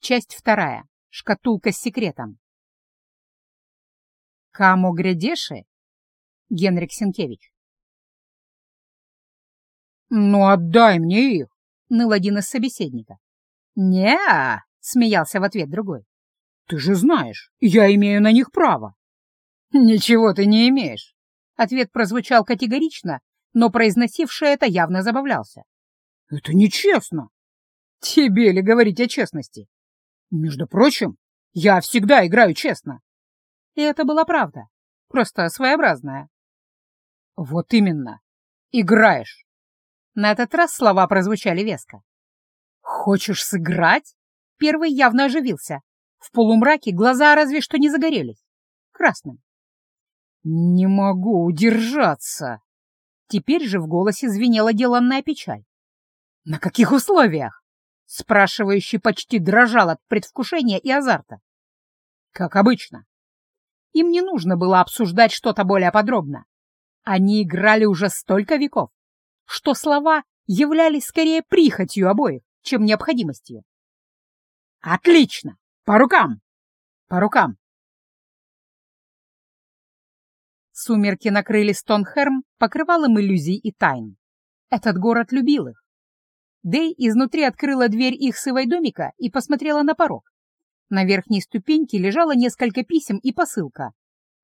Часть вторая. Шкатулка с секретом. Камо Грядеши? Генрик Сенкевич. «Ну, отдай мне их!» — ныл один из собеседника. не смеялся в ответ другой. «Ты же знаешь, я имею на них право». «Ничего ты не имеешь!» Ответ прозвучал категорично, но произносивший это явно забавлялся. «Это нечестно!» «Тебе ли говорить о честности?» «Между прочим, я всегда играю честно». И это была правда, просто своеобразная. «Вот именно, играешь!» На этот раз слова прозвучали веско. «Хочешь сыграть?» Первый явно оживился. В полумраке глаза разве что не загорелись. Красным. «Не могу удержаться!» Теперь же в голосе звенела деланная печаль. «На каких условиях?» Спрашивающий почти дрожал от предвкушения и азарта. «Как обычно». Им не нужно было обсуждать что-то более подробно. Они играли уже столько веков, что слова являлись скорее прихотью обоих, чем необходимостью. «Отлично! По рукам! По рукам!» Сумерки накрыли Стонхерм покрывалом иллюзий и тайн. Этот город любил их. Дэй изнутри открыла дверь их сывой домика и посмотрела на порог. На верхней ступеньке лежало несколько писем и посылка.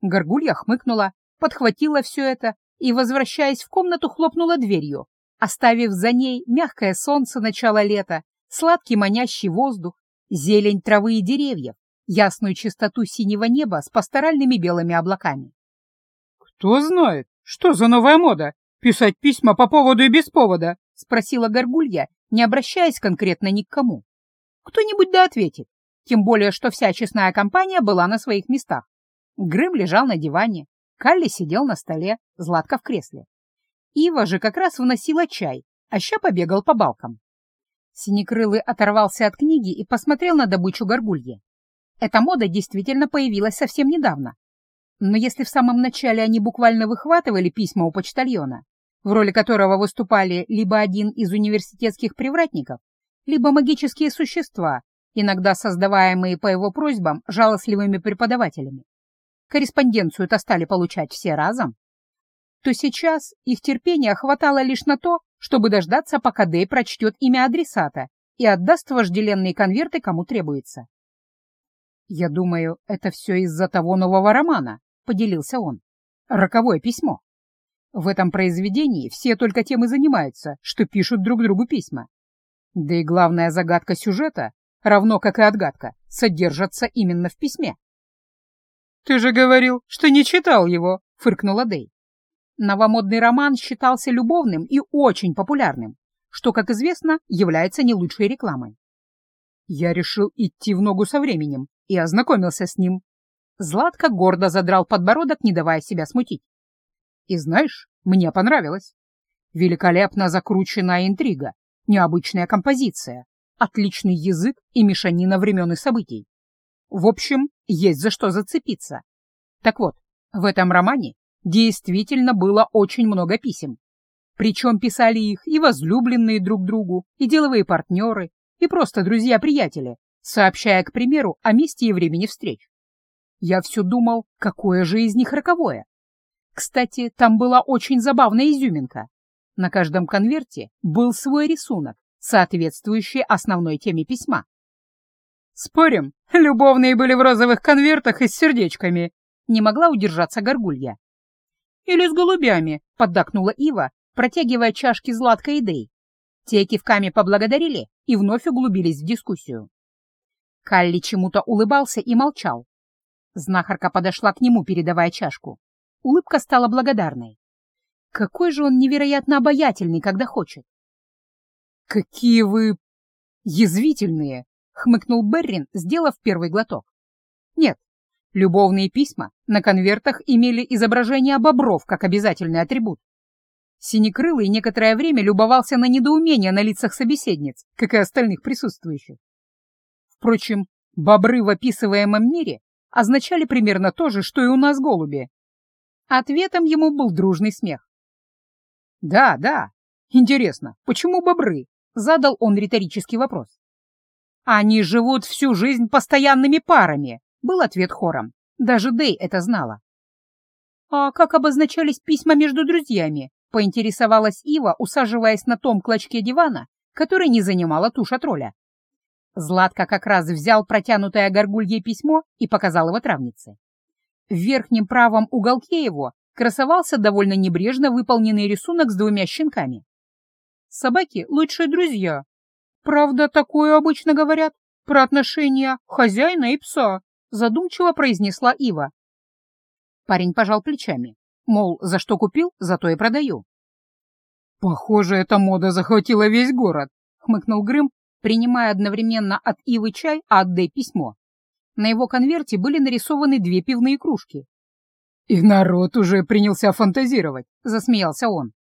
Горгулья хмыкнула, подхватила все это и, возвращаясь в комнату, хлопнула дверью, оставив за ней мягкое солнце начала лета, сладкий манящий воздух, зелень травы и деревьев, ясную чистоту синего неба с пасторальными белыми облаками. «Кто знает, что за новая мода? Писать письма по поводу и без повода?» — спросила Горгулья, не обращаясь конкретно ни к кому. «Кто-нибудь да ответит, тем более, что вся честная компания была на своих местах. Грым лежал на диване, Калли сидел на столе, Златка в кресле. Ива же как раз вносила чай, а ща побегал по балкам. Синекрылый оторвался от книги и посмотрел на добычу горгульи. Эта мода действительно появилась совсем недавно. Но если в самом начале они буквально выхватывали письма у почтальона, в роли которого выступали либо один из университетских привратников, либо магические существа, иногда создаваемые по его просьбам жалостливыми преподавателями, корреспонденцию-то стали получать все разом, то сейчас их терпения хватало лишь на то, чтобы дождаться, пока Дэй прочтет имя адресата и отдаст вожделенные конверты, кому требуется. «Я думаю, это все из-за того нового романа», — поделился он. «Роковое письмо. В этом произведении все только тем и занимаются, что пишут друг другу письма. Да и главная загадка сюжета, равно как и отгадка, содержатся именно в письме». «Ты же говорил, что не читал его», — фыркнула Дэй. Новомодный роман считался любовным и очень популярным, что, как известно, является не лучшей рекламой. Я решил идти в ногу со временем и ознакомился с ним. Златко гордо задрал подбородок, не давая себя смутить. И знаешь, мне понравилось. Великолепно закрученная интрига, необычная композиция, отличный язык и мешанина времен и событий. В общем, есть за что зацепиться. Так вот, в этом романе Действительно было очень много писем. Причем писали их и возлюбленные друг другу, и деловые партнеры, и просто друзья-приятели, сообщая, к примеру, о месте и времени встреч. Я все думал, какое же из них роковое. Кстати, там была очень забавная изюминка. На каждом конверте был свой рисунок, соответствующий основной теме письма. «Спорим, любовные были в розовых конвертах и с сердечками», — не могла удержаться горгулья. «Или с голубями», — поддакнула Ива, протягивая чашки Златка и Дэй. Те кивками поблагодарили и вновь углубились в дискуссию. Калли чему-то улыбался и молчал. Знахарка подошла к нему, передавая чашку. Улыбка стала благодарной. Какой же он невероятно обаятельный, когда хочет. «Какие вы язвительные!» — хмыкнул Беррин, сделав первый глоток. «Нет, Любовные письма на конвертах имели изображение бобров как обязательный атрибут. Синекрылый некоторое время любовался на недоумение на лицах собеседниц, как и остальных присутствующих. Впрочем, бобры в описываемом мире означали примерно то же, что и у нас голуби. Ответом ему был дружный смех. «Да, да, интересно, почему бобры?» — задал он риторический вопрос. Они живут всю жизнь постоянными парами, был ответ хором. Даже Дэй это знала. А как обозначались письма между друзьями? Поинтересовалась Ива, усаживаясь на том клочке дивана, который не занимала туша тролля. Златка как раз взял протянутое горгулье письмо и показал его травнице. В верхнем правом уголке его красовался довольно небрежно выполненный рисунок с двумя щенками. Собаки — лучшие друзья. Правда, такое обычно говорят про отношения хозяина и пса, задумчиво произнесла Ива. Парень пожал плечами, мол, за что купил, зато и продаю. «Похоже, эта мода захватила весь город», — хмыкнул Грым, принимая одновременно от Ивы чай, а от Дэй письмо. На его конверте были нарисованы две пивные кружки. «И народ уже принялся фантазировать», — засмеялся он.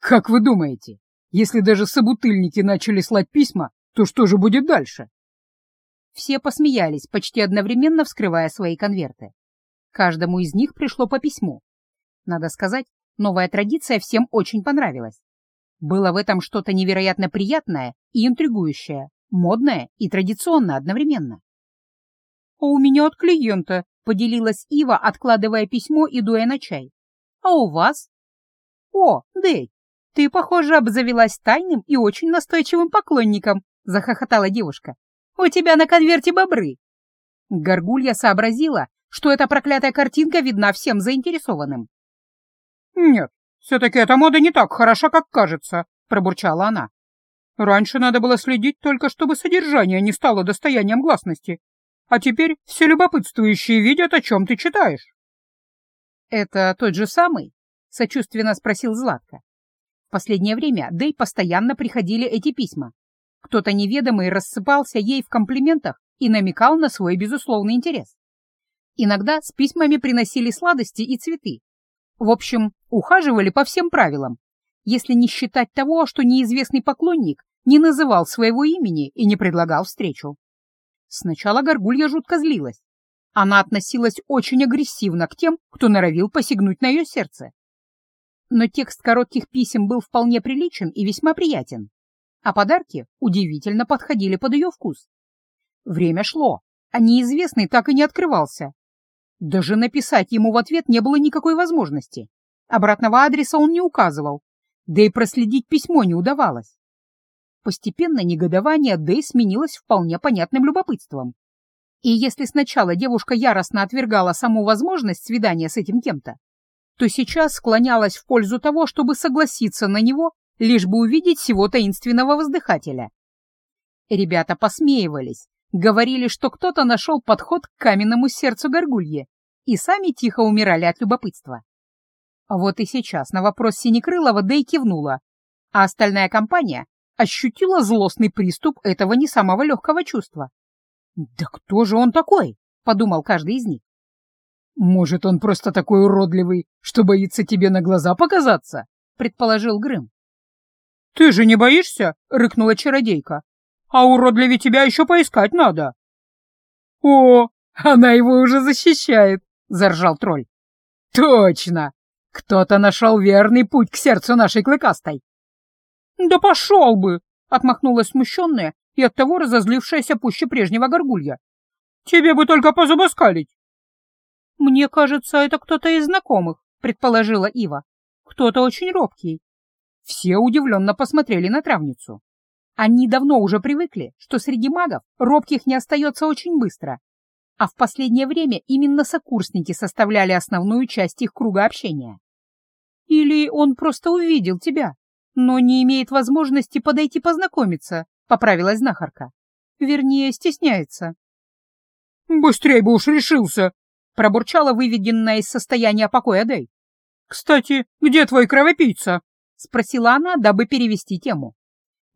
«Как вы думаете, если даже собутыльники начали слать письма, то что же будет дальше?» Все посмеялись, почти одновременно вскрывая свои конверты. Каждому из них пришло по письму. Надо сказать, новая традиция всем очень понравилась. Было в этом что-то невероятно приятное и интригующее, модное и традиционное одновременно. «А у меня от клиента», — поделилась Ива, откладывая письмо и дуя на чай. «А у вас?» «О, Дэй, ты, похоже, обзавелась тайным и очень настойчивым поклонником», — захохотала девушка. «У тебя на конверте бобры». Горгулья сообразила, что эта проклятая картинка видна всем заинтересованным. «Нет, все-таки эта мода не так хороша, как кажется», — пробурчала она. «Раньше надо было следить только, чтобы содержание не стало достоянием гласности, а теперь все любопытствующие видят, о чем ты читаешь». «Это тот же самый?» — сочувственно спросил Златко. В последнее время Дэй постоянно приходили эти письма. Кто-то неведомый рассыпался ей в комплиментах и намекал на свой безусловный интерес. Иногда с письмами приносили сладости и цветы. В общем, ухаживали по всем правилам, если не считать того, что неизвестный поклонник не называл своего имени и не предлагал встречу. Сначала Горгулья жутко злилась. Она относилась очень агрессивно к тем, кто норовил посягнуть на ее сердце. Но текст коротких писем был вполне приличен и весьма приятен, а подарки удивительно подходили под ее вкус. Время шло, а неизвестный так и не открывался. Даже написать ему в ответ не было никакой возможности. Обратного адреса он не указывал, да и проследить письмо не удавалось. Постепенно негодование Дэй сменилось вполне понятным любопытством. И если сначала девушка яростно отвергала саму возможность свидания с этим кем-то, то сейчас склонялась в пользу того, чтобы согласиться на него, лишь бы увидеть всего таинственного воздыхателя. Ребята посмеивались, говорили, что кто-то нашел подход к каменному сердцу горгулье, и сами тихо умирали от любопытства. Вот и сейчас на вопрос Синекрылова Дэй кивнула, а остальная компания ощутила злостный приступ этого не самого легкого чувства. «Да кто же он такой?» — подумал каждый из них. «Может, он просто такой уродливый, что боится тебе на глаза показаться?» — предположил Грым. «Ты же не боишься?» — рыкнула чародейка. «А уродливее тебя еще поискать надо». «О, она его уже защищает!» — заржал тролль. «Точно! Кто-то нашел верный путь к сердцу нашей клыкастой. «Да пошел бы!» — отмахнулась смущенная и оттого разозлившаяся пуще прежнего горгулья. «Тебе бы только позубоскалить!» «Мне кажется, это кто-то из знакомых», — предположила Ива. «Кто-то очень робкий». Все удивленно посмотрели на травницу. Они давно уже привыкли, что среди магов робких не остается очень быстро, а в последнее время именно сокурсники составляли основную часть их круга общения. «Или он просто увидел тебя, но не имеет возможности подойти познакомиться», — поправилась знахарка. «Вернее, стесняется». «Быстрей бы уж решился!» — пробурчала выведенная из состояния покоя Дэй. «Кстати, где твой кровопийца?» — спросила она, дабы перевести тему.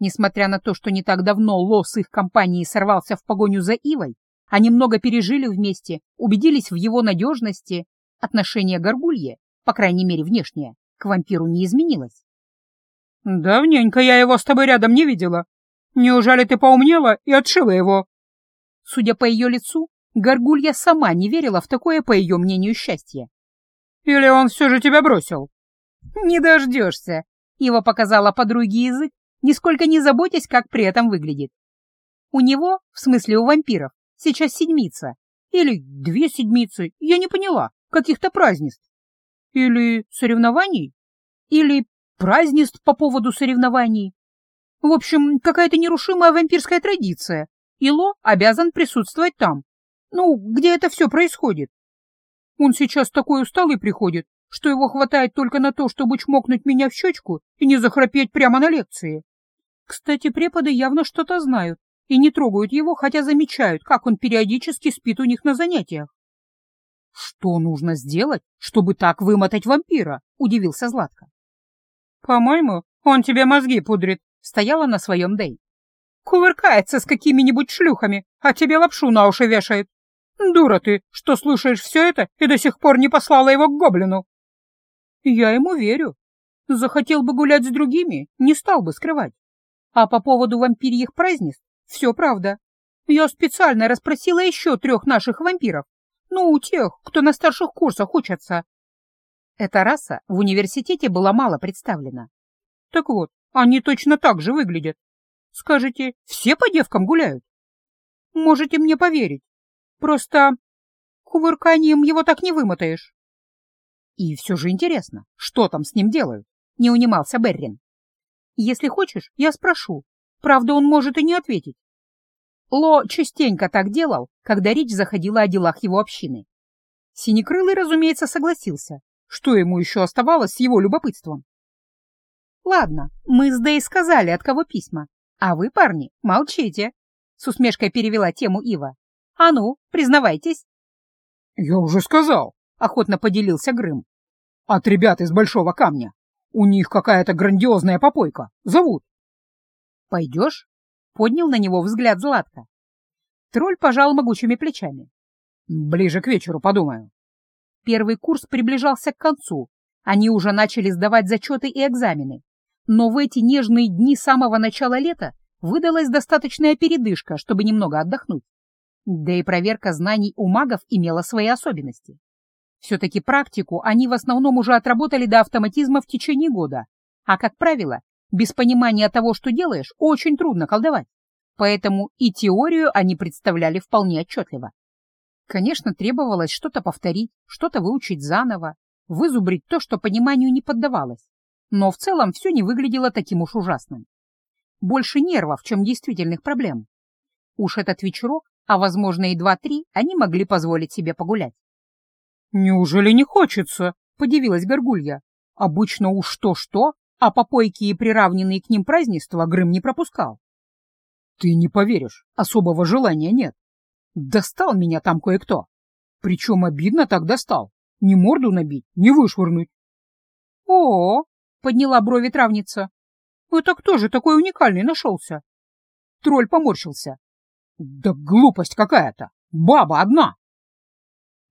Несмотря на то, что не так давно Лос их компании сорвался в погоню за Ивой, они много пережили вместе, убедились в его надежности, отношение Горгулье, по крайней мере внешнее, к вампиру не изменилось. «Давненько я его с тобой рядом не видела. Неужели ты поумнела и отшила его?» Судя по ее лицу, Горгулья сама не верила в такое, по ее мнению, счастье. «Или он все же тебя бросил?» «Не дождешься», — Ива показала подруге язык, нисколько не заботясь, как при этом выглядит. У него, в смысле у вампиров, сейчас седмица. Или две седмицы, я не поняла, каких-то празднеств. Или соревнований? Или празднеств по поводу соревнований? В общем, какая-то нерушимая вампирская традиция. Ило обязан присутствовать там. Ну, где это все происходит. Он сейчас такой усталый приходит, что его хватает только на то, чтобы чмокнуть меня в щечку и не захрапеть прямо на лекции. Кстати, преподы явно что-то знают и не трогают его, хотя замечают, как он периодически спит у них на занятиях. «Что нужно сделать, чтобы так вымотать вампира?» — удивился Златко. «По-моему, он тебе мозги пудрит», — стояла на своем Дэй. «Кувыркается с какими-нибудь шлюхами, а тебе лапшу на уши вешает. Дура ты, что слушаешь все это и до сих пор не послала его к гоблину». «Я ему верю. Захотел бы гулять с другими, не стал бы скрывать. А по поводу вампирьих празднеств все правда. Я специально расспросила еще трех наших вампиров, ну, у тех, кто на старших курсах учатся. Эта раса в университете была мало представлена. Так вот, они точно так же выглядят. Скажете, все по девкам гуляют? Можете мне поверить. Просто кувырканием его так не вымотаешь. И все же интересно, что там с ним делают? Не унимался Беррин. Если хочешь, я спрошу. Правда, он может и не ответить. Ло частенько так делал, когда речь заходила о делах его общины. Синекрылый, разумеется, согласился. Что ему еще оставалось с его любопытством? «Ладно, мы с Дэй сказали, от кого письма. А вы, парни, молчите!» С усмешкой перевела тему Ива. «А ну, признавайтесь!» «Я уже сказал!» — охотно поделился Грым. «От ребят из Большого Камня. У них какая-то грандиозная попойка. Зовут». «Пойдешь?» Поднял на него взгляд Златко. Тролль пожал могучими плечами. «Ближе к вечеру подумаю». Первый курс приближался к концу. Они уже начали сдавать зачеты и экзамены. Но в эти нежные дни самого начала лета выдалась достаточная передышка, чтобы немного отдохнуть. Да и проверка знаний у магов имела свои особенности. Все-таки практику они в основном уже отработали до автоматизма в течение года, а, как правило, без понимания того, что делаешь, очень трудно колдовать. Поэтому и теорию они представляли вполне отчетливо. Конечно, требовалось что-то повторить, что-то выучить заново, вызубрить то, что пониманию не поддавалось. Но в целом все не выглядело таким уж ужасным. Больше нервов, чем действительных проблем. Уж этот вечерок, а возможно и два-три, они могли позволить себе погулять. «Неужели не хочется?» — подивилась Горгулья. «Обычно уж то-что, а попойки и приравненные к ним празднества Грым не пропускал. Ты не поверишь, особого желания нет. Достал меня там кое-кто. Причем обидно так достал. Ни морду набить, ни вышвырнуть. О, -о, -о подняла брови травница. Это кто же такой уникальный нашелся? Тролль поморщился. Да глупость какая-то. Баба одна.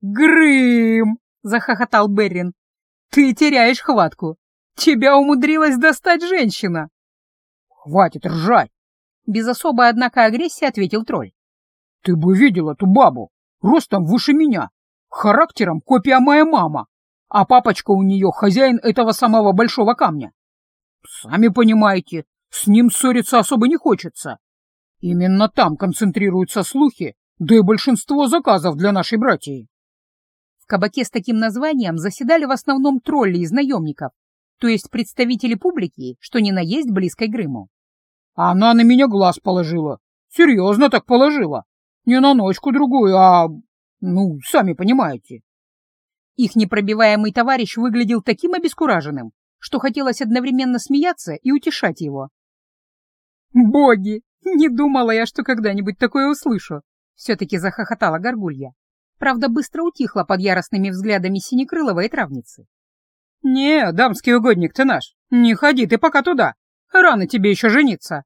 Грым! захохотал Беррин. Ты теряешь хватку. Тебя умудрилась достать женщина!» «Хватит ржать!» Без особой, однако, агрессии ответил тролль. «Ты бы видел эту бабу! Ростом выше меня! Характером копия моя мама! А папочка у нее хозяин этого самого большого камня! Сами понимаете, с ним ссориться особо не хочется. Именно там концентрируются слухи, да и большинство заказов для нашей братьи. В кабаке с таким названием заседали в основном тролли из наемников, то есть представители публики, что ни на есть близкой Грыму. Она на меня глаз положила. Серьезно так положила. Не на ночку-другую, а... Ну, сами понимаете. Их непробиваемый товарищ выглядел таким обескураженным, что хотелось одновременно смеяться и утешать его. «Боги! Не думала я, что когда-нибудь такое услышу!» Все-таки захохотала Горгулья. Правда, быстро утихла под яростными взглядами Синекрылова и травницы. «Не, дамский угодник ты наш, не ходи ты пока туда, рано тебе еще жениться».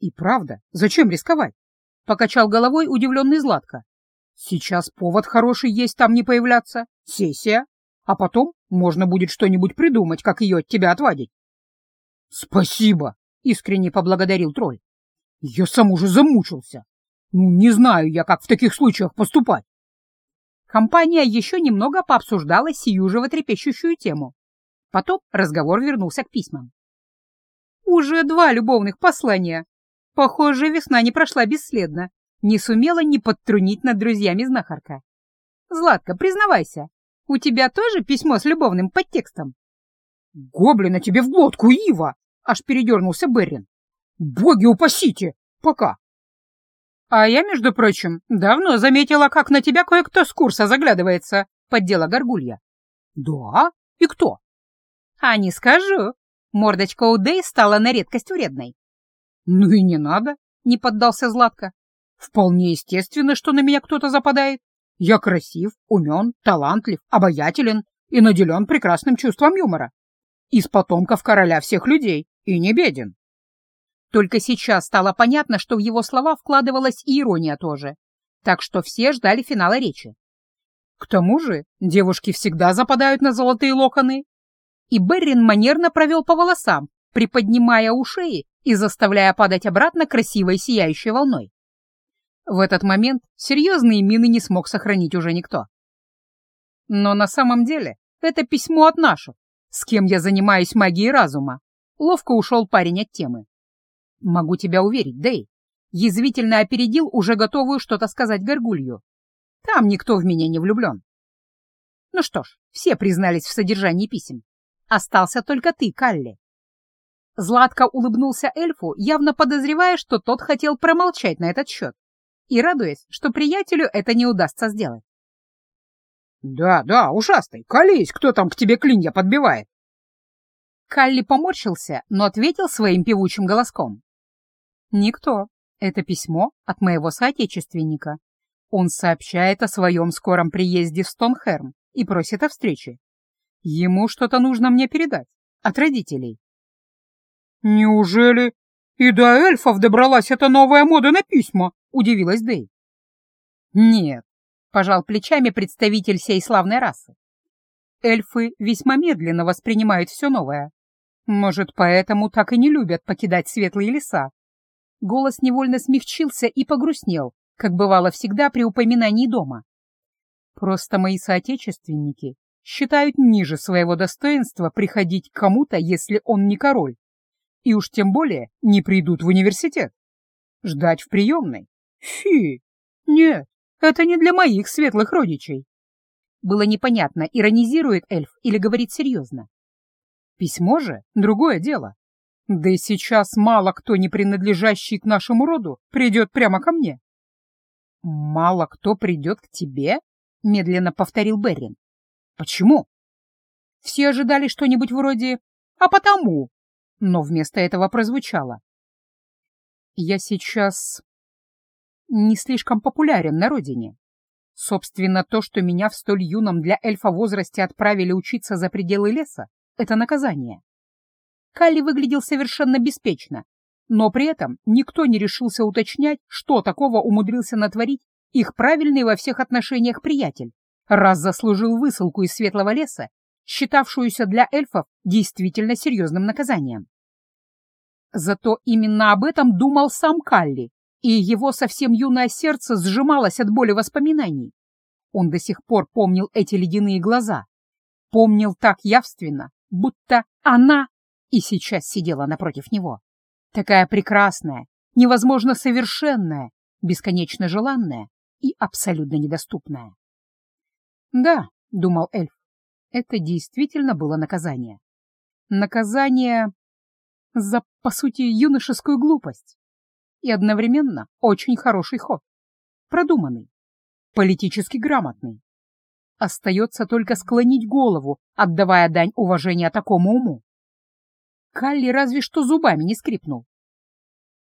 «И правда, зачем рисковать?» — покачал головой удивленный Златко. «Сейчас повод хороший есть там не появляться, сессия, а потом можно будет что-нибудь придумать, как ее от тебя отвадить». «Спасибо!» — искренне поблагодарил тролль. «Я сам уже замучился. Ну, не знаю я, как в таких случаях поступать. Компания еще немного пообсуждала сию животрепещущую тему. Потом разговор вернулся к письмам. «Уже два любовных послания. Похоже, весна не прошла бесследно. Не сумела не подтрунить над друзьями знахарка. Златка, признавайся, у тебя тоже письмо с любовным подтекстом? Гоблина тебе в глотку, Ива! Аж передернулся Беррин. Боги упасите! Пока! А я, между прочим, давно заметила, как на тебя кое-кто с курса заглядывается, поддела Горгулья. Да? И кто? А не скажу. Мордочка у Дэй стала на редкость вредной. Ну и не надо, не поддался Златко. Вполне естественно, что на меня кто-то западает. Я красив, умен, талантлив, обаятелен и наделен прекрасным чувством юмора. Из потомков короля всех людей и не беден. Только сейчас стало понятно, что в его слова вкладывалась и ирония тоже, так что все ждали финала речи. К тому же девушки всегда западают на золотые локоны. И Беррин манерно провел по волосам, приподнимая уши и заставляя падать обратно красивой сияющей волной. В этот момент серьезные мины не смог сохранить уже никто. Но на самом деле это письмо от наших, с кем я занимаюсь магией разума. Ловко ушел парень от темы. Могу тебя уверить, Дэй, язвительно опередил уже готовую что-то сказать Горгулью. Там никто в меня не влюблен. Ну что ж, все признались в содержании писем. Остался только ты, Калли. Златко улыбнулся эльфу, явно подозревая, что тот хотел промолчать на этот счет и радуясь, что приятелю это не удастся сделать. «Да, да, ушастый, колись, кто там к тебе клинья подбивает?» Калли поморщился, но ответил своим певучим голоском. «Никто. Это письмо от моего соотечественника. Он сообщает о своем скором приезде в Стонхерм и просит о встрече. Ему что-то нужно мне передать от родителей». «Неужели и до эльфов добралась эта новая мода на письма?» удивилась Дэй. «Нет», — пожал плечами представитель сей славной расы. «Эльфы весьма медленно воспринимают все новое. Может, поэтому так и не любят покидать светлые леса». Голос невольно смягчился и погрустнел, как бывало всегда при упоминании дома. «Просто мои соотечественники считают ниже своего достоинства приходить к кому-то, если он не король, и уж тем более не придут в университет. Ждать в приемной Фи! Нет, это не для моих светлых родичей. Было непонятно, иронизирует эльф или говорит серьезно. Письмо же — другое дело. Да и сейчас мало кто, не принадлежащий к нашему роду, придет прямо ко мне. «Мало кто придет к тебе?» — медленно повторил Беррин. «Почему?» Все ожидали что-нибудь вроде «а потому», но вместо этого прозвучало. «Я сейчас не слишком популярен на родине. Собственно, то, что меня в столь юном для эльфа возрасте отправили учиться за пределы леса, это наказание. Калли выглядел совершенно беспечно, но при этом никто не решился уточнять, что такого умудрился натворить их правильный во всех отношениях приятель, раз заслужил высылку из светлого леса, считавшуюся для эльфов действительно серьезным наказанием. Зато именно об этом думал сам Калли, и его совсем юное сердце сжималось от боли воспоминаний. Он до сих пор помнил эти ледяные глаза, помнил так явственно, будто она и сейчас сидела напротив него. Такая прекрасная, невозможно совершенная, бесконечно желанная и абсолютно недоступная. «Да», — думал эльф, — это действительно было наказание. Наказание за, по сути, юношескую глупость и одновременно очень хороший ход. Продуманный, политически грамотный. Остается только склонить голову, отдавая дань уважения такому уму. Калли разве что зубами не скрипнул.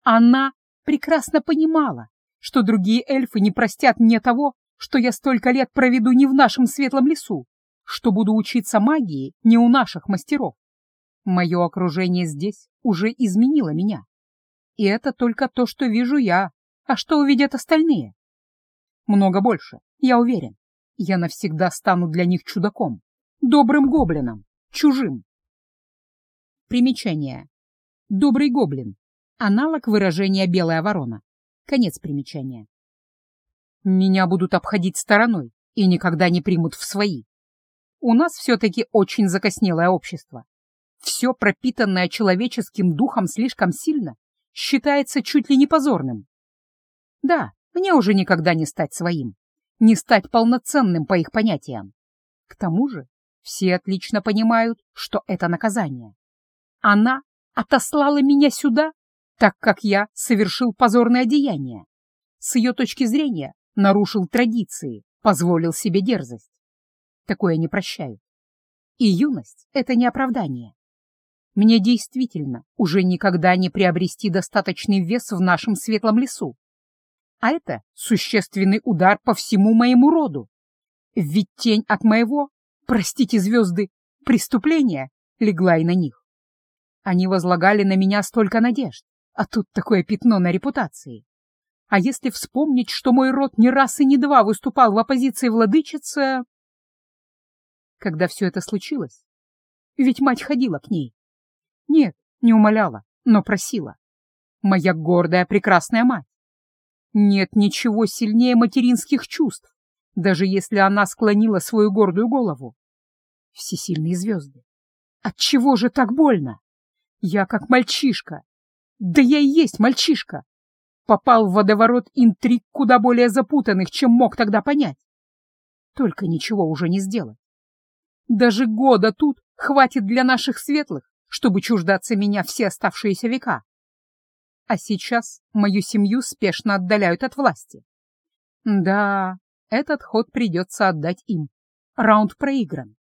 Она прекрасно понимала, что другие эльфы не простят мне того, что я столько лет проведу не в нашем светлом лесу, что буду учиться магии не у наших мастеров. Мое окружение здесь уже изменило меня. И это только то, что вижу я. А что увидят остальные? Много больше, я уверен. Я навсегда стану для них чудаком, добрым гоблином, чужим. Примечание. Добрый гоблин. Аналог выражения «белая ворона». Конец примечания. Меня будут обходить стороной и никогда не примут в свои. У нас все-таки очень закоснелое общество. Все пропитанное человеческим духом слишком сильно, считается чуть ли не позорным. Да, мне уже никогда не стать своим, не стать полноценным по их понятиям. К тому же все отлично понимают, что это наказание. Она отослала меня сюда, так как я совершил позорное деяние. С ее точки зрения нарушил традиции, позволил себе дерзость. Такое не прощают. И юность — это не оправдание. Мне действительно уже никогда не приобрести достаточный вес в нашем светлом лесу. А это существенный удар по всему моему роду. Ведь тень от моего, простите звезды, преступления легла и на них. Они возлагали на меня столько надежд, а тут такое пятно на репутации. А если вспомнить, что мой род не раз и не два выступал в оппозиции владычице... Когда все это случилось, ведь мать ходила к ней. Нет, не умоляла, но просила. Моя гордая, прекрасная мать. Нет ничего сильнее материнских чувств, даже если она склонила свою гордую голову. Всесильные звезды. Отчего же так больно? Я как мальчишка. Да я и есть мальчишка. Попал в водоворот интриг куда более запутанных, чем мог тогда понять. Только ничего уже не сделать. Даже года тут хватит для наших светлых, чтобы чуждаться меня все оставшиеся века. А сейчас мою семью спешно отдаляют от власти. Да, этот ход придется отдать им. Раунд проигран.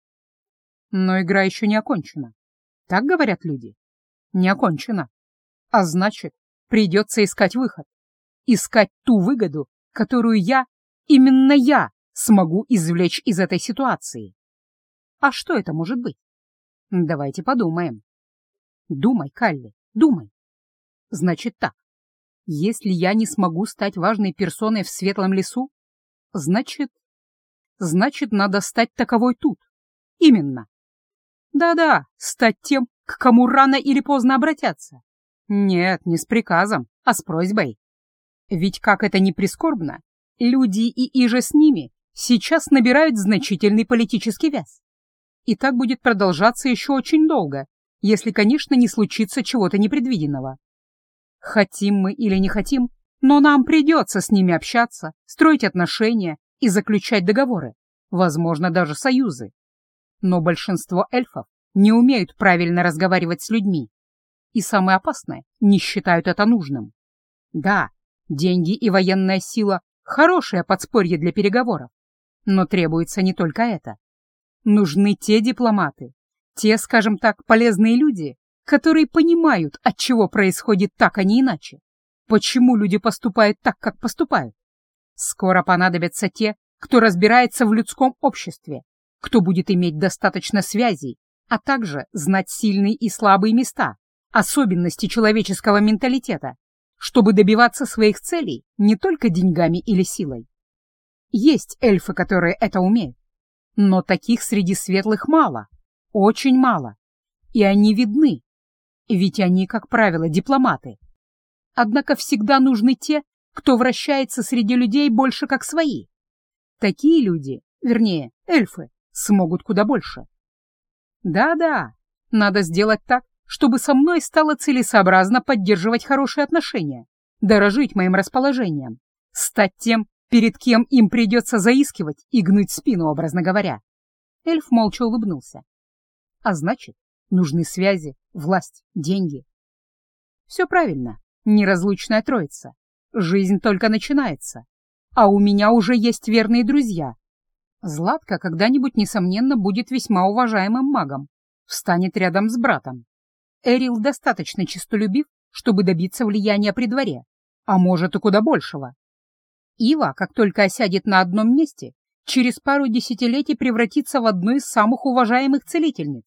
Но игра еще не окончена. Так говорят люди. Не окончена. А значит, придется искать выход. Искать ту выгоду, которую я, именно я, смогу извлечь из этой ситуации. А что это может быть? Давайте подумаем. Думай, Калли, думай. Значит так, если я не смогу стать важной персоной в светлом лесу, значит... Значит, надо стать таковой тут. Именно. Да-да, стать тем, к кому рано или поздно обратятся. Нет, не с приказом, а с просьбой. Ведь, как это ни прискорбно, люди и иже с ними сейчас набирают значительный политический вес. И так будет продолжаться еще очень долго, если, конечно, не случится чего-то непредвиденного. Хотим мы или не хотим, но нам придется с ними общаться, строить отношения и заключать договоры, возможно, даже союзы. Но большинство эльфов не умеют правильно разговаривать с людьми. И самое опасное, не считают это нужным. Да, деньги и военная сила — хорошее подспорье для переговоров. Но требуется не только это. Нужны те дипломаты, те, скажем так, полезные люди, которые понимают, от чего происходит так, а не иначе. Почему люди поступают так, как поступают? Скоро понадобятся те, кто разбирается в людском обществе, кто будет иметь достаточно связей, а также знать сильные и слабые места, особенности человеческого менталитета, чтобы добиваться своих целей не только деньгами или силой. Есть эльфы, которые это умеют, но таких среди светлых мало, очень мало, и они видны, ведь они, как правило, дипломаты. Однако всегда нужны те, кто вращается среди людей больше как свои. Такие люди, вернее, эльфы, смогут куда больше. Да-да, надо сделать так, чтобы со мной стало целесообразно поддерживать хорошие отношения, дорожить моим расположением, стать тем, перед кем им придется заискивать и гнуть спину, образно говоря. Эльф молча улыбнулся. А значит, нужны связи, власть, деньги. Все правильно, неразлучная троица. Жизнь только начинается. А у меня уже есть верные друзья. Златка когда-нибудь, несомненно, будет весьма уважаемым магом. Встанет рядом с братом. Эрил достаточно честолюбив, чтобы добиться влияния при дворе, а может и куда большего. Ива, как только осядет на одном месте, через пару десятилетий превратится в одну из самых уважаемых целительниц.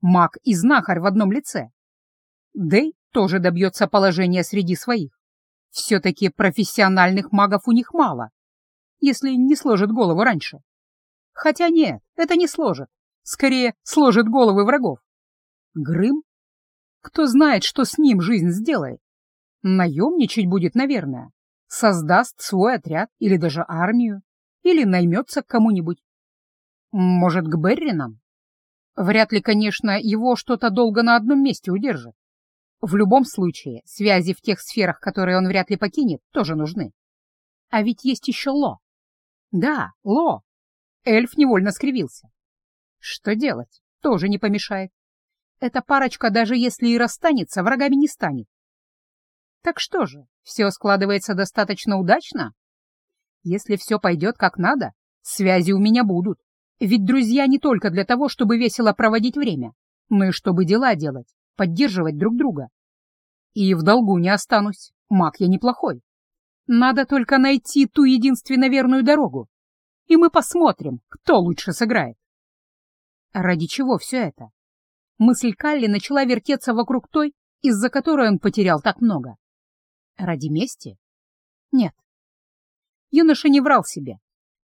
Маг и знахарь в одном лице. Дэй тоже добьется положения среди своих. Все-таки профессиональных магов у них мало, если не сложит голову раньше. Хотя нет, это не сложит. Скорее, сложит головы врагов. Грым кто знает, что с ним жизнь сделает? Наемничать будет, наверное. Создаст свой отряд или даже армию. Или наймется к кому-нибудь. Может, к Берринам? Вряд ли, конечно, его что-то долго на одном месте удержит. В любом случае, связи в тех сферах, которые он вряд ли покинет, тоже нужны. А ведь есть еще Ло. Да, Ло. Эльф невольно скривился. Что делать? Тоже не помешает. Эта парочка, даже если и расстанется, врагами не станет. Так что же, все складывается достаточно удачно? Если все пойдет как надо, связи у меня будут. Ведь друзья не только для того, чтобы весело проводить время, но и чтобы дела делать, поддерживать друг друга. И в долгу не останусь, маг я неплохой. Надо только найти ту единственно верную дорогу, и мы посмотрим, кто лучше сыграет. Ради чего все это? Мысль Калли начала вертеться вокруг той, из-за которой он потерял так много. Ради мести? Нет. Юноша не врал себе.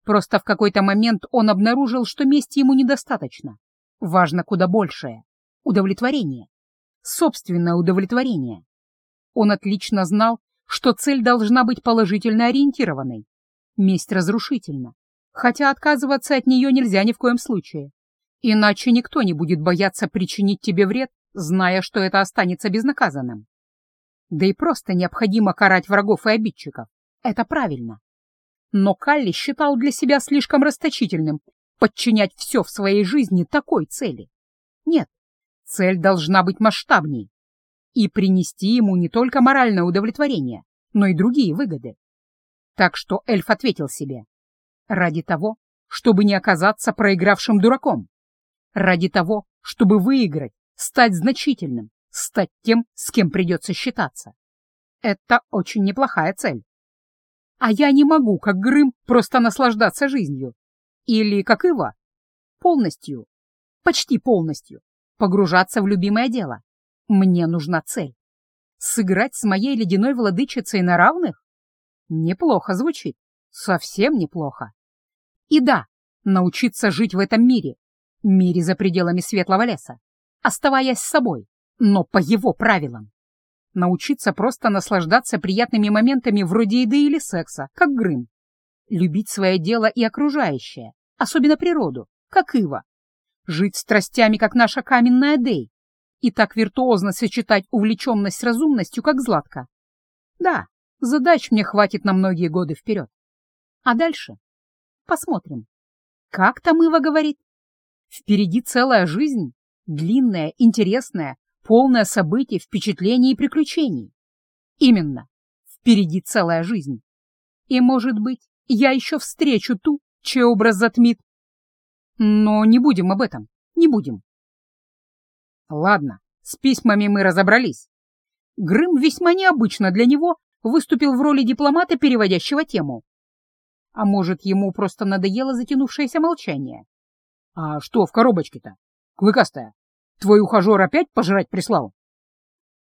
Просто в какой-то момент он обнаружил, что мести ему недостаточно. Важно куда большее — удовлетворение. Собственное удовлетворение. Он отлично знал, что цель должна быть положительно ориентированной. Месть разрушительна, хотя отказываться от нее нельзя ни в коем случае. Иначе никто не будет бояться причинить тебе вред, зная, что это останется безнаказанным. Да и просто необходимо карать врагов и обидчиков. Это правильно. Но Калли считал для себя слишком расточительным подчинять все в своей жизни такой цели. Нет, цель должна быть масштабней и принести ему не только моральное удовлетворение, но и другие выгоды. Так что эльф ответил себе. Ради того, чтобы не оказаться проигравшим дураком ради того, чтобы выиграть, стать значительным, стать тем, с кем придется считаться. Это очень неплохая цель. А я не могу, как Грым, просто наслаждаться жизнью. Или, как Ива, полностью, почти полностью, погружаться в любимое дело. Мне нужна цель. Сыграть с моей ледяной владычицей на равных? Неплохо звучит, совсем неплохо. И да, научиться жить в этом мире, мире за пределами светлого леса, оставаясь собой, но по его правилам. Научиться просто наслаждаться приятными моментами вроде еды или секса, как Грым. Любить свое дело и окружающее, особенно природу, как Ива. Жить страстями, как наша каменная Дей. И так виртуозно сочетать увлеченность с разумностью, как Златка. Да, задач мне хватит на многие годы вперед. А дальше? Посмотрим. Как там Ива говорит? Впереди целая жизнь, длинная, интересная, полная событий, впечатлений и приключений. Именно, впереди целая жизнь. И, может быть, я еще встречу ту, чей образ затмит. Но не будем об этом, не будем. Ладно, с письмами мы разобрались. Грым весьма необычно для него выступил в роли дипломата, переводящего тему. А может, ему просто надоело затянувшееся молчание? «А что в коробочке-то? Клыкастая, твой ухажер опять пожрать прислал?»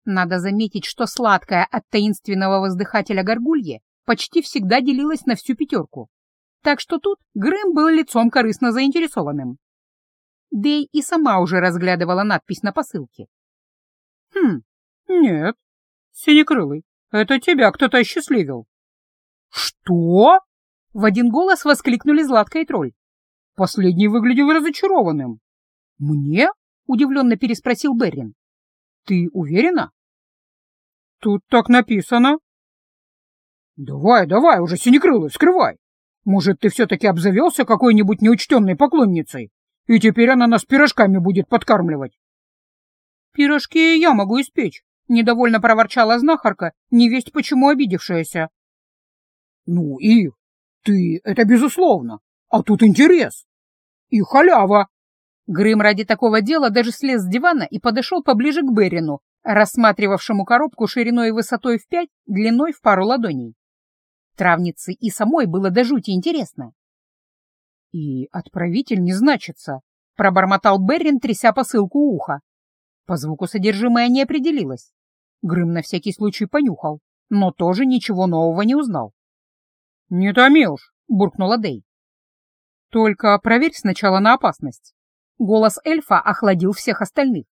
Надо заметить, что сладкая от таинственного воздыхателя горгульи почти всегда делилась на всю пятерку. Так что тут Грэм был лицом корыстно заинтересованным. Дэй и сама уже разглядывала надпись на посылке. «Хм, нет, синекрылый, это тебя кто-то осчастливил». «Что?» — в один голос воскликнули Златка и Тролль. Последний выглядел разочарованным. «Мне?» — удивленно переспросил Беррин. «Ты уверена?» «Тут так написано». «Давай, давай, уже синекрылый, скрывай. Может, ты все-таки обзавелся какой-нибудь неучтенной поклонницей, и теперь она нас пирожками будет подкармливать?» «Пирожки я могу испечь», — недовольно проворчала знахарка, невесть почему обидевшаяся. «Ну и ты, это безусловно. А тут интерес. И халява. Грым ради такого дела даже слез с дивана и подошел поближе к Берину, рассматривавшему коробку шириной и высотой в пять, длиной в пару ладоней. Травнице и самой было до жути интересно. «И отправитель не значится», — пробормотал Беррин, тряся посылку у уха. По звуку содержимое не определилось. Грым на всякий случай понюхал, но тоже ничего нового не узнал. «Не томи уж», — буркнула Дэй. Только проверь сначала на опасность. Голос эльфа охладил всех остальных.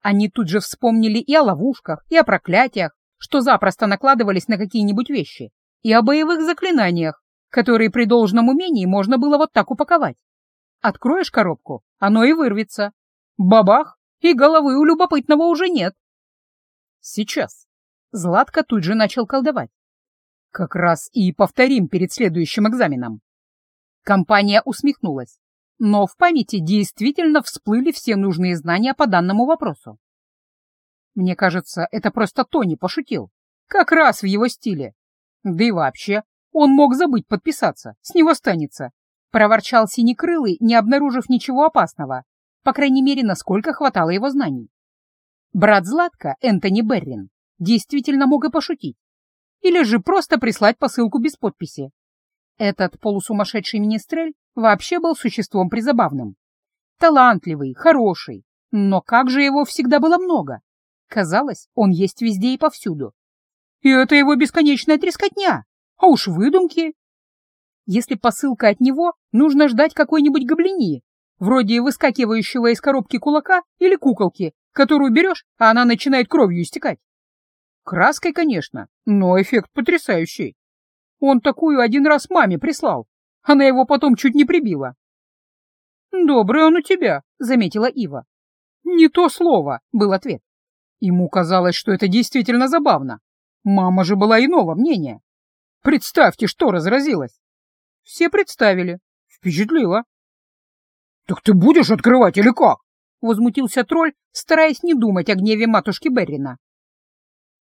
Они тут же вспомнили и о ловушках, и о проклятиях, что запросто накладывались на какие-нибудь вещи, и о боевых заклинаниях, которые при должном умении можно было вот так упаковать. Откроешь коробку, оно и вырвется. Бабах, и головы у любопытного уже нет. Сейчас. Златко тут же начал колдовать. Как раз и повторим перед следующим экзаменом. Компания усмехнулась, но в памяти действительно всплыли все нужные знания по данному вопросу. Мне кажется, это просто Тони пошутил. Как раз в его стиле. Да и вообще, он мог забыть подписаться, с него станется. Проворчал Синекрылый, не обнаружив ничего опасного, по крайней мере, насколько хватало его знаний. Брат Златка, Энтони Беррин, действительно мог и пошутить. Или же просто прислать посылку без подписи. Этот полусумасшедший министрель вообще был существом призабавным. Талантливый, хороший, но как же его всегда было много. Казалось, он есть везде и повсюду. И это его бесконечная трескотня, а уж выдумки. Если посылка от него, нужно ждать какой-нибудь гоблини, вроде выскакивающего из коробки кулака или куколки, которую берешь, а она начинает кровью истекать. Краской, конечно, но эффект потрясающий. Он такую один раз маме прислал. Она его потом чуть не прибила. «Добрый он у тебя», — заметила Ива. «Не то слово», — был ответ. Ему казалось, что это действительно забавно. Мама же была иного мнения. Представьте, что разразилось. Все представили. Впечатлило. «Так ты будешь открывать или как?» — возмутился тролль, стараясь не думать о гневе матушки Беррина.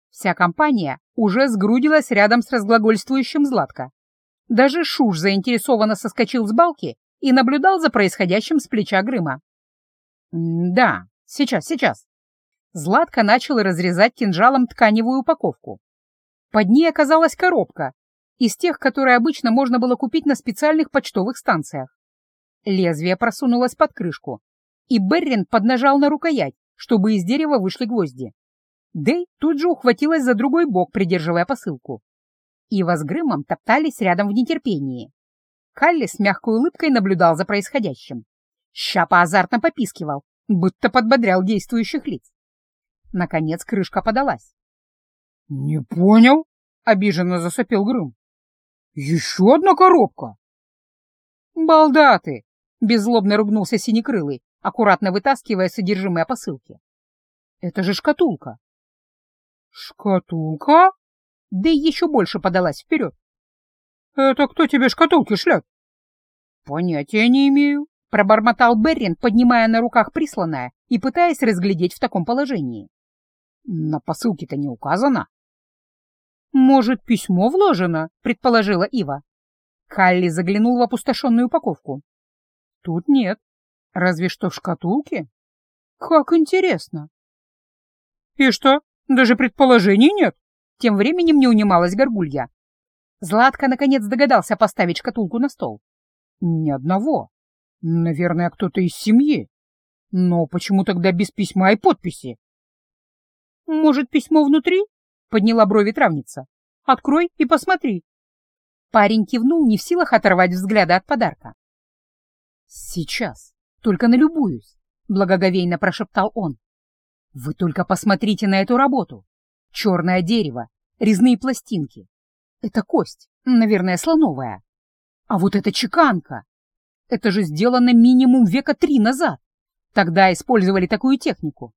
Вся компания уже сгрудилась рядом с разглагольствующим Златко. Даже Шуш заинтересованно соскочил с балки и наблюдал за происходящим с плеча Грыма. «Да, сейчас, сейчас». Златко начал разрезать кинжалом тканевую упаковку. Под ней оказалась коробка, из тех, которые обычно можно было купить на специальных почтовых станциях. Лезвие просунулось под крышку, и Беррин поднажал на рукоять, чтобы из дерева вышли гвозди. Дэй тут же ухватилась за другой бок, придерживая посылку. Ива с Грымом топтались рядом в нетерпении. Калли с мягкой улыбкой наблюдал за происходящим. Щапа азартно попискивал, будто подбодрял действующих лиц. Наконец крышка подалась. — Не понял, — обиженно засопел Грым. — Еще одна коробка. — Балда ты! — беззлобно ругнулся Синекрылый, аккуратно вытаскивая содержимое посылки. — Это же шкатулка. «Шкатулка?» Да и еще больше подалась вперед. «Это кто тебе шкатулки шлет?» «Понятия не имею», — пробормотал Беррин, поднимая на руках присланное и пытаясь разглядеть в таком положении. «На посылке-то не указано». «Может, письмо вложено?» — предположила Ива. Калли заглянул в опустошенную упаковку. «Тут нет. Разве что в шкатулке. Как интересно». «И что, даже предположений нет. Тем временем не унималась горгулья. Златка наконец догадался поставить шкатулку на стол. Ни одного. Наверное, кто-то из семьи. Но почему тогда без письма и подписи? Может, письмо внутри? Подняла брови травница. Открой и посмотри. Парень кивнул, не в силах оторвать взгляда от подарка. Сейчас, только налюбуюсь, благоговейно прошептал он. Вы только посмотрите на эту работу. Черное дерево, резные пластинки. Это кость, наверное, слоновая. А вот эта чеканка. Это же сделано минимум века три назад. Тогда использовали такую технику.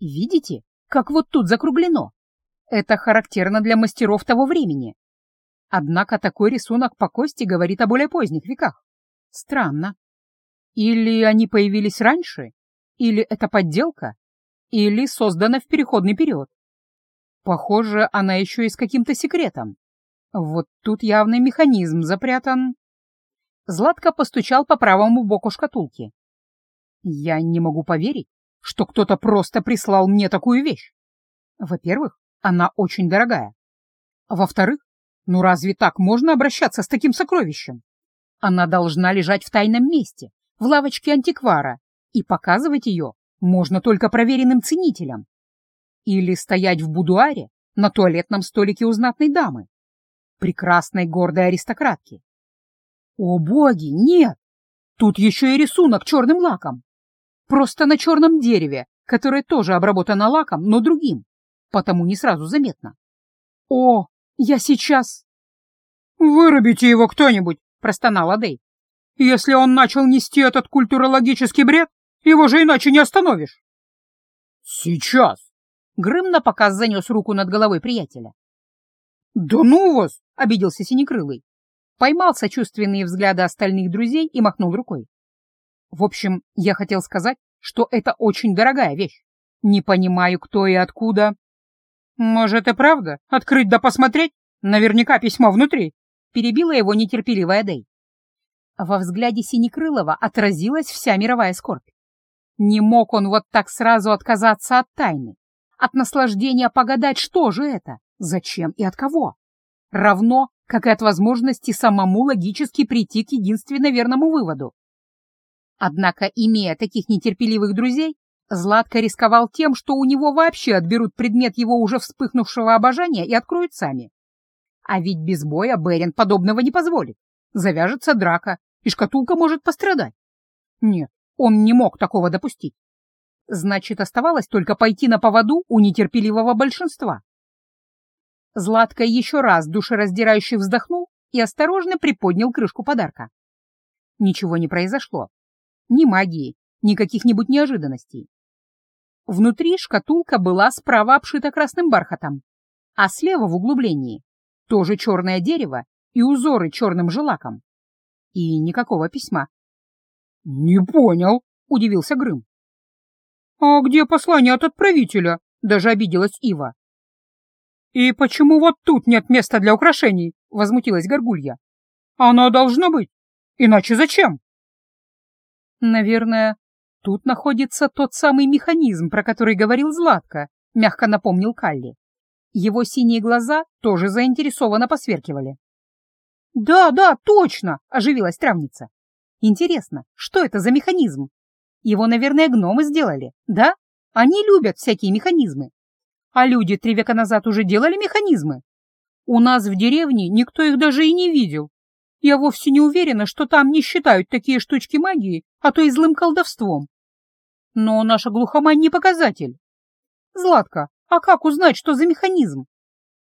Видите, как вот тут закруглено? Это характерно для мастеров того времени. Однако такой рисунок по кости говорит о более поздних веках. Странно. Или они появились раньше, или это подделка, или создана в переходный период. Похоже, она еще и с каким-то секретом. Вот тут явный механизм запрятан. Златко постучал по правому боку шкатулки. Я не могу поверить, что кто-то просто прислал мне такую вещь. Во-первых, она очень дорогая. Во-вторых, ну разве так можно обращаться с таким сокровищем? Она должна лежать в тайном месте, в лавочке антиквара, и показывать ее можно только проверенным ценителям. Или стоять в будуаре на туалетном столике у знатной дамы, прекрасной гордой аристократки. О боги, нет! Тут еще и рисунок черным лаком. Просто на черном дереве, которое тоже обработано лаком, но другим, потому не сразу заметно. О, я сейчас... «Вырубите его кто-нибудь!» — простонала Дэй. «Если он начал нести этот культурологический бред, его же иначе не остановишь. Сейчас. Грым на показ занес руку над головой приятеля. «Да ну вас!» — обиделся Синекрылый. Поймал сочувственные взгляды остальных друзей и махнул рукой. В общем, я хотел сказать, что это очень дорогая вещь. Не понимаю, кто и откуда. Может, и правда? Открыть да посмотреть? Наверняка письмо внутри. Перебила его нетерпеливая Дэй. Во взгляде Синекрылова отразилась вся мировая скорбь. Не мог он вот так сразу отказаться от тайны, от наслаждения погадать, что же это, зачем и от кого. Равно, как и от возможности самому логически прийти к единственно верному выводу. Однако, имея таких нетерпеливых друзей, Златко рисковал тем, что у него вообще отберут предмет его уже вспыхнувшего обожания и откроют сами. А ведь без боя Берин подобного не позволит. Завяжется драка, и шкатулка может пострадать. Нет, он не мог такого допустить. Значит, оставалось только пойти на поводу у нетерпеливого большинства. Златко еще раз душераздирающе вздохнул и осторожно приподнял крышку подарка. Ничего не произошло. Ни магии, ни каких-нибудь неожиданностей. Внутри шкатулка была справа обшита красным бархатом, а слева в углублении тоже черное дерево и узоры черным желаком. И никакого письма. — Не понял, — удивился Грым. — А где послание от отправителя? — даже обиделась Ива. — И почему вот тут нет места для украшений? — возмутилась Горгулья. — Оно должно быть. Иначе зачем? Наверное, тут находится тот самый механизм, про который говорил Златко, мягко напомнил Калли. Его синие глаза тоже заинтересованно посверкивали. «Да, да, точно!» — оживилась травница. «Интересно, что это за механизм? Его, наверное, гномы сделали, да? Они любят всякие механизмы. А люди три века назад уже делали механизмы. У нас в деревне никто их даже и не видел. Я вовсе не уверена, что там не считают такие штучки магии, а то и злым колдовством. Но наша глухомань не показатель. Златка, а как узнать, что за механизм?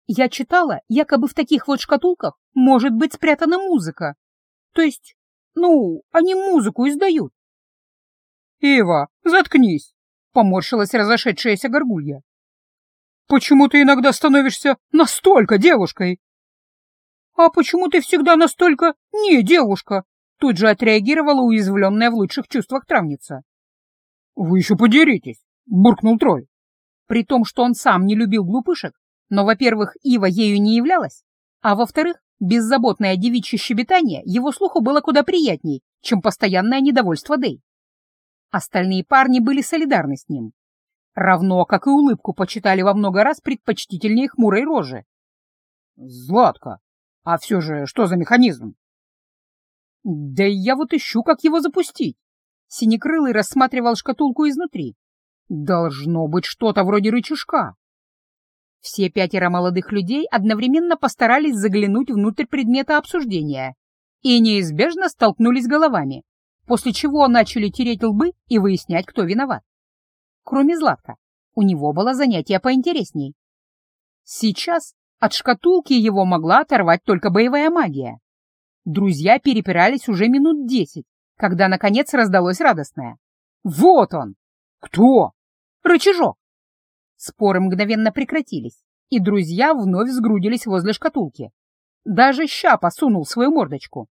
Я читала, якобы в таких вот шкатулках может быть спрятана музыка. То есть, ну, они музыку издают. «Ива, заткнись!» — поморщилась разошедшаяся горгулья. «Почему ты иногда становишься настолько девушкой?» «А почему ты всегда настолько не девушка?» Тут же отреагировала уязвленная в лучших чувствах травница. «Вы еще подеритесь!» — буркнул Трой. При том, что он сам не любил глупышек, но, во-первых, Ива ею не являлась, а во-вторых, беззаботное девичье щебетание его слуху было куда приятней, чем постоянное недовольство Дэй. Остальные парни были солидарны с ним. Равно, как и улыбку почитали во много раз предпочтительнее хмурой рожи. «Златка, а все же, что за механизм? Да я вот ищу, как его запустить. Синекрылый рассматривал шкатулку изнутри. Должно быть что-то вроде рычажка. Все пятеро молодых людей одновременно постарались заглянуть внутрь предмета обсуждения и неизбежно столкнулись головами, после чего начали тереть лбы и выяснять, кто виноват. Кроме Златка, у него было занятие поинтересней. Сейчас от шкатулки его могла оторвать только боевая магия. Друзья перепирались уже минут десять, когда, наконец, раздалось радостное. «Вот он!» «Кто?» «Рычажок!» Споры мгновенно прекратились, и друзья вновь сгрудились возле шкатулки. Даже Щапа сунул свою мордочку.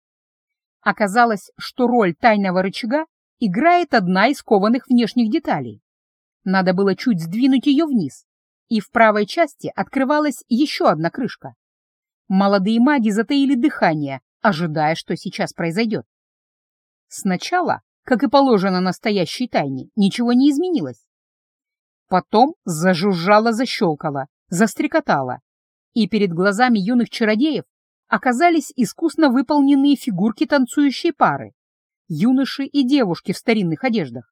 Оказалось, что роль тайного рычага играет одна из кованых внешних деталей. Надо было чуть сдвинуть ее вниз, и в правой части открывалась еще одна крышка. Молодые маги затаили дыхание, ожидая, что сейчас произойдет. Сначала, как и положено настоящей тайне, ничего не изменилось. Потом зажужжало-защелкало, застрекотало, и перед глазами юных чародеев оказались искусно выполненные фигурки танцующей пары, юноши и девушки в старинных одеждах.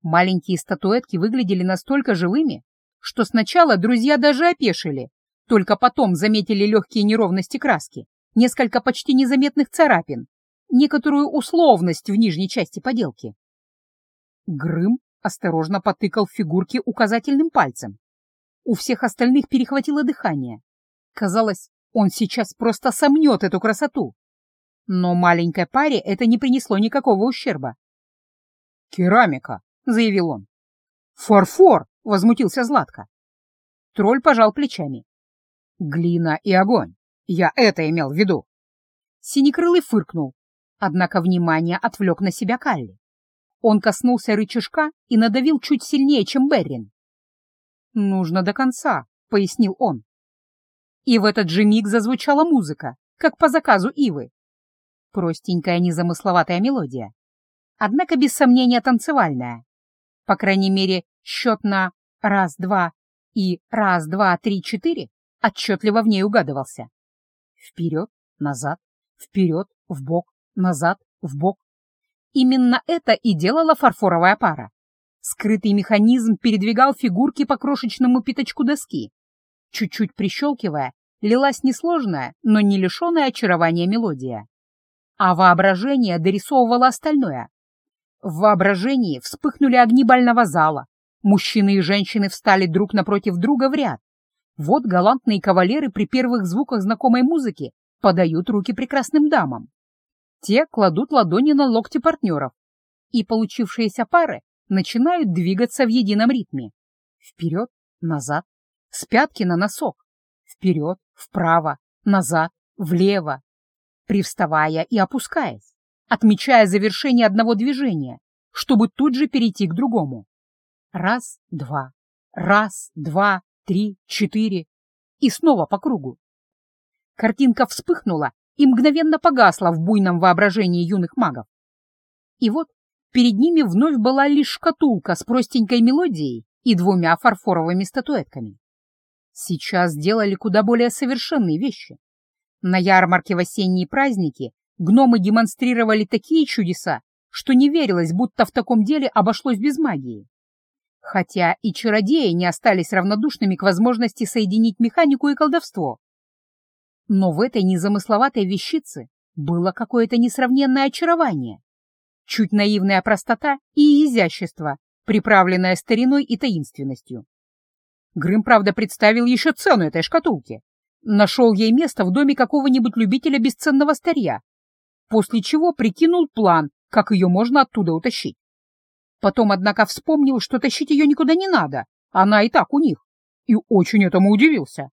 Маленькие статуэтки выглядели настолько живыми, что сначала друзья даже опешили, только потом заметили легкие неровности краски, несколько почти незаметных царапин, некоторую условность в нижней части поделки. Грым осторожно потыкал фигурки указательным пальцем. У всех остальных перехватило дыхание. Казалось, он сейчас просто сомнет эту красоту. Но маленькой паре это не принесло никакого ущерба. «Керамика», — заявил он. «Фарфор!» — возмутился Златко. Тролль пожал плечами. Глина и огонь. Я это имел в виду. Синекрылый фыркнул, однако внимание отвлек на себя Калли. Он коснулся рычажка и надавил чуть сильнее, чем Беррин. «Нужно до конца», — пояснил он. И в этот же миг зазвучала музыка, как по заказу Ивы. Простенькая незамысловатая мелодия. Однако, без сомнения, танцевальная. По крайней мере, счет на раз-два и раз-два-три-четыре отчетливо в ней угадывался. Вперед, назад, вперед, вбок, назад, вбок. Именно это и делала фарфоровая пара. Скрытый механизм передвигал фигурки по крошечному пятачку доски. Чуть-чуть прищелкивая, лилась несложная, но не лишенная очарования мелодия. А воображение дорисовывало остальное. В воображении вспыхнули огни бального зала. Мужчины и женщины встали друг напротив друга в ряд. Вот галантные кавалеры при первых звуках знакомой музыки подают руки прекрасным дамам. Те кладут ладони на локти партнеров, и получившиеся пары начинают двигаться в едином ритме. Вперед, назад, с пятки на носок, вперед, вправо, назад, влево, привставая и опускаясь, отмечая завершение одного движения, чтобы тут же перейти к другому. Раз, два, раз, два, три, четыре и снова по кругу. Картинка вспыхнула и мгновенно погасла в буйном воображении юных магов. И вот перед ними вновь была лишь шкатулка с простенькой мелодией и двумя фарфоровыми статуэтками. Сейчас делали куда более совершенные вещи. На ярмарке в осенние праздники гномы демонстрировали такие чудеса, что не верилось, будто в таком деле обошлось без магии. Хотя и чародеи не остались равнодушными к возможности соединить механику и колдовство. Но в этой незамысловатой вещице было какое-то несравненное очарование, чуть наивная простота и изящество, приправленное стариной и таинственностью. Грым, правда, представил еще цену этой шкатулки. Нашел ей место в доме какого-нибудь любителя бесценного старья, после чего прикинул план, как ее можно оттуда утащить. Потом, однако, вспомнил, что тащить ее никуда не надо, она и так у них, и очень этому удивился.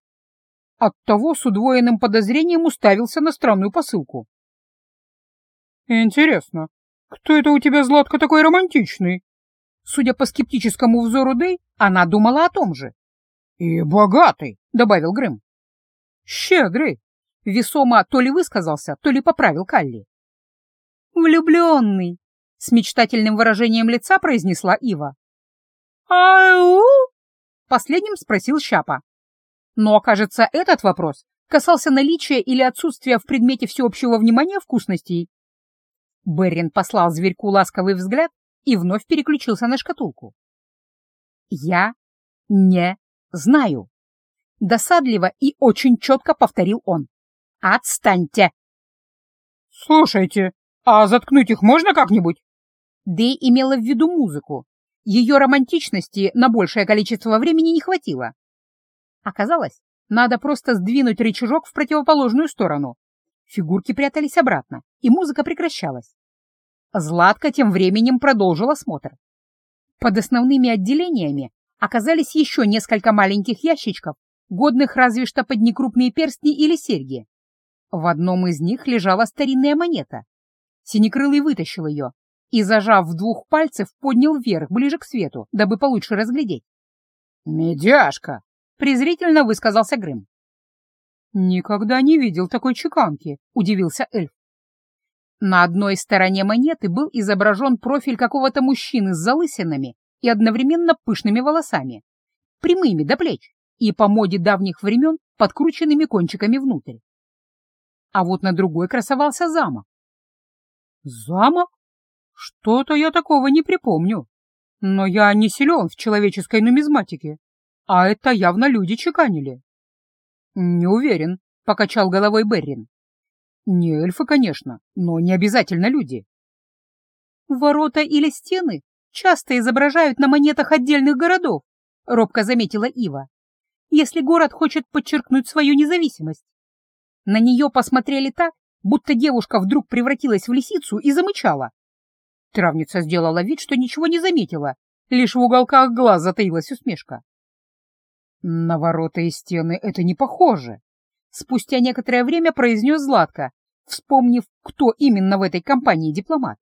Оттого с удвоенным подозрением уставился на странную посылку. «Интересно, кто это у тебя, Златка, такой романтичный?» Судя по скептическому взору Дэй, она думала о том же. «И богатый», — добавил Грэм. «Щедрый», — весомо то ли высказался, то ли поправил Калли. «Влюбленный», — с мечтательным выражением лица произнесла Ива. «Ау?» — последним спросил Щапа. Но, кажется, этот вопрос касался наличия или отсутствия в предмете всеобщего внимания вкусностей. Беррин послал зверьку ласковый взгляд и вновь переключился на шкатулку. «Я не знаю», — досадливо и очень четко повторил он. «Отстаньте!» «Слушайте, а заткнуть их можно как-нибудь?» Дэй имела в виду музыку. Ее романтичности на большее количество времени не хватило. Оказалось, надо просто сдвинуть рычажок в противоположную сторону. Фигурки прятались обратно, и музыка прекращалась. Златка тем временем продолжила смотр. Под основными отделениями оказались еще несколько маленьких ящичков, годных разве что под некрупные перстни или серьги. В одном из них лежала старинная монета. Синекрылый вытащил ее и, зажав в двух пальцев, поднял вверх, ближе к свету, дабы получше разглядеть. «Медяшка!» — презрительно высказался Грым. «Никогда не видел такой чеканки», — удивился эльф. На одной стороне монеты был изображен профиль какого-то мужчины с залысинами и одновременно пышными волосами, прямыми до плеч и по моде давних времен подкрученными кончиками внутрь. А вот на другой красовался замок. Замок? Что-то я такого не припомню. Но я не силен в человеческой нумизматике. А это явно люди чеканили. Не уверен, покачал головой Беррин. Не эльфы, конечно, но не обязательно люди. Ворота или стены часто изображают на монетах отдельных городов, робко заметила Ива. Если город хочет подчеркнуть свою независимость. На нее посмотрели так, будто девушка вдруг превратилась в лисицу и замычала. Травница сделала вид, что ничего не заметила, лишь в уголках глаз затаилась усмешка. На ворота и стены это не похоже. Спустя некоторое время произнес Златко, вспомнив, кто именно в этой компании дипломат.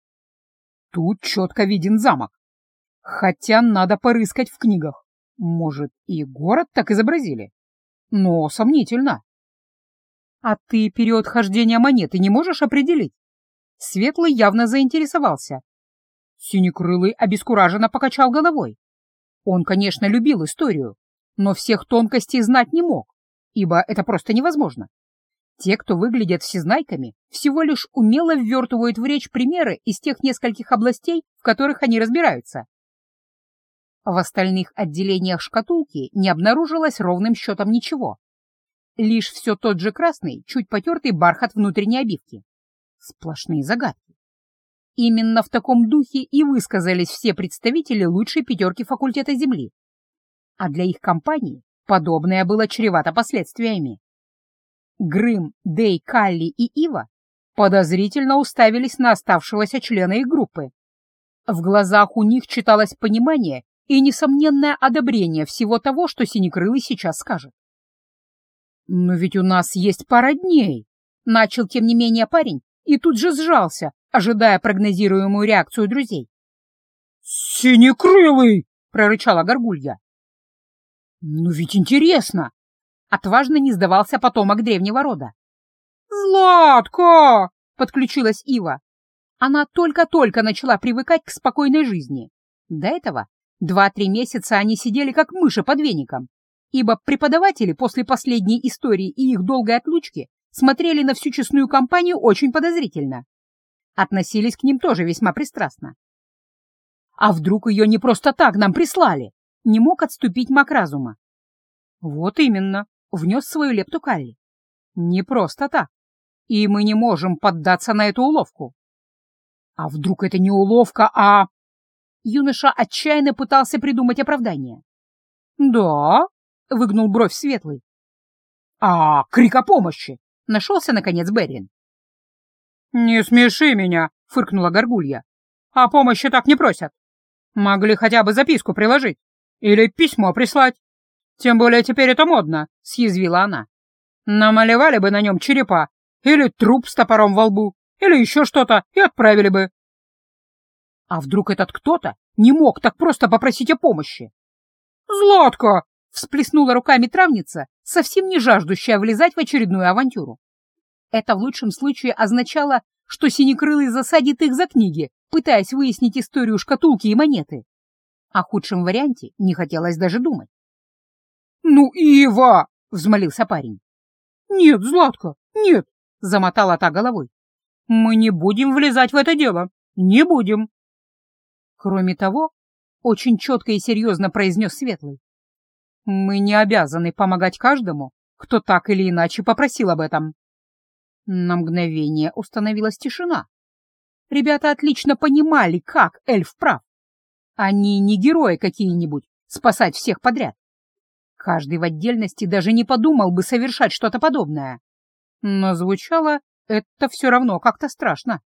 Тут четко виден замок. Хотя надо порыскать в книгах. Может, и город так изобразили? Но сомнительно. А ты период хождения монеты не можешь определить? Светлый явно заинтересовался. Синекрылый обескураженно покачал головой. Он, конечно, любил историю, но всех тонкостей знать не мог, ибо это просто невозможно. Те, кто выглядят всезнайками, всего лишь умело ввертывают в речь примеры из тех нескольких областей, в которых они разбираются. В остальных отделениях шкатулки не обнаружилось ровным счетом ничего. Лишь все тот же красный, чуть потертый бархат внутренней обивки. Сплошные загадки. Именно в таком духе и высказались все представители лучшей пятерки факультета Земли. А для их компании подобное было чревато последствиями. Грым, Дей, Калли и Ива подозрительно уставились на оставшегося члена их группы. В глазах у них читалось понимание и несомненное одобрение всего того, что Синекрылый сейчас скажет. «Но ведь у нас есть пара дней», — начал, тем не менее, парень, и тут же сжался, ожидая прогнозируемую реакцию друзей. «Синекрылый!» — прорычала Горгулья. «Ну ведь интересно!» Отважно не сдавался потомок древнего рода. «Златко!» — подключилась Ива. Она только-только начала привыкать к спокойной жизни. До этого два-три месяца они сидели как мыши под веником, ибо преподаватели после последней истории и их долгой отлучки смотрели на всю честную компанию очень подозрительно. Относились к ним тоже весьма пристрастно. А вдруг ее не просто так нам прислали? Не мог отступить маг разума. Вот именно внес свою лепту Калли. Не просто так. И мы не можем поддаться на эту уловку. А вдруг это не уловка, а... Юноша отчаянно пытался придумать оправдание. «Да?» — выгнул бровь Светлый. «А, крик о помощи!» — нашелся, наконец, Берин. «Не смеши меня!» — фыркнула Горгулья. «О помощи так не просят. Могли хотя бы записку приложить или письмо прислать. Тем более теперь это модно», — съязвила она. «Намалевали бы на нем черепа, или труп с топором во лбу, или еще что-то, и отправили бы». А вдруг этот кто-то не мог так просто попросить о помощи? «Златка!» — всплеснула руками травница, совсем не жаждущая влезать в очередную авантюру. Это в лучшем случае означало, что Синекрылый засадит их за книги, пытаясь выяснить историю шкатулки и монеты. О худшем варианте не хотелось даже думать. «Ну, Ива!» — взмолился парень. «Нет, Златка, нет!» — замотала та головой. «Мы не будем влезать в это дело. Не будем!» Кроме того, очень четко и серьезно произнес Светлый. «Мы не обязаны помогать каждому, кто так или иначе попросил об этом». На мгновение установилась тишина. Ребята отлично понимали, как эльф прав. Они не герои какие-нибудь, спасать всех подряд. Каждый в отдельности даже не подумал бы совершать что-то подобное. Но звучало это все равно как-то страшно.